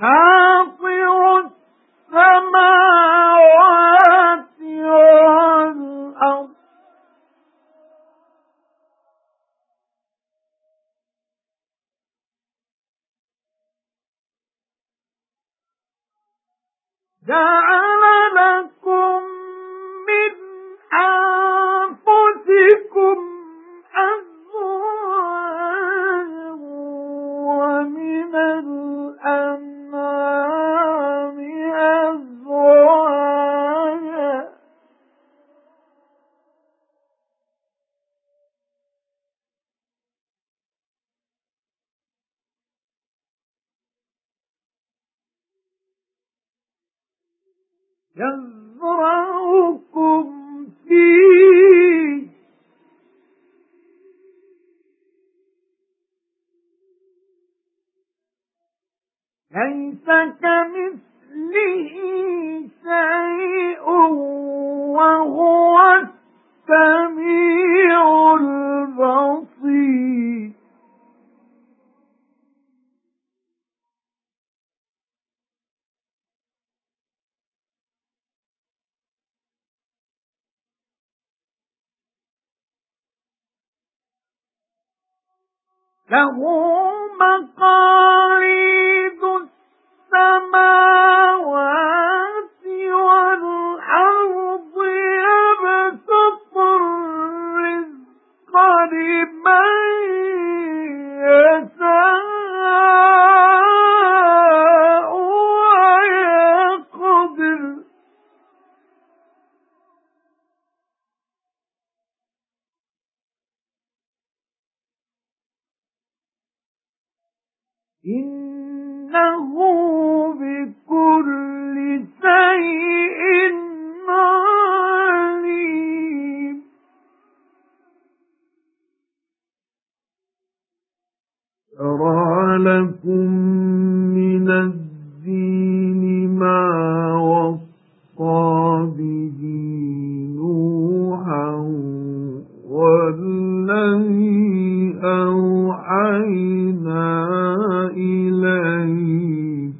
فاطر السماوات والأرض. جعل يزرعكم فيه. كمثله له مقاليد. إِنَّهُ بِكُلِّ شَيْءٍ عَلِيمٌ. لَكُم مِّنَ أَوْحَيْنَا إِلَيْكَ.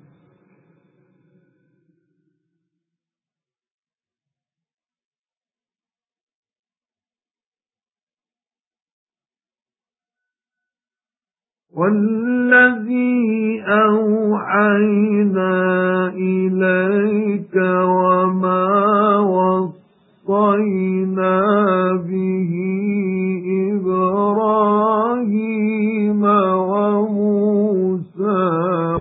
وَالَّذِي أَوْحَيْنَا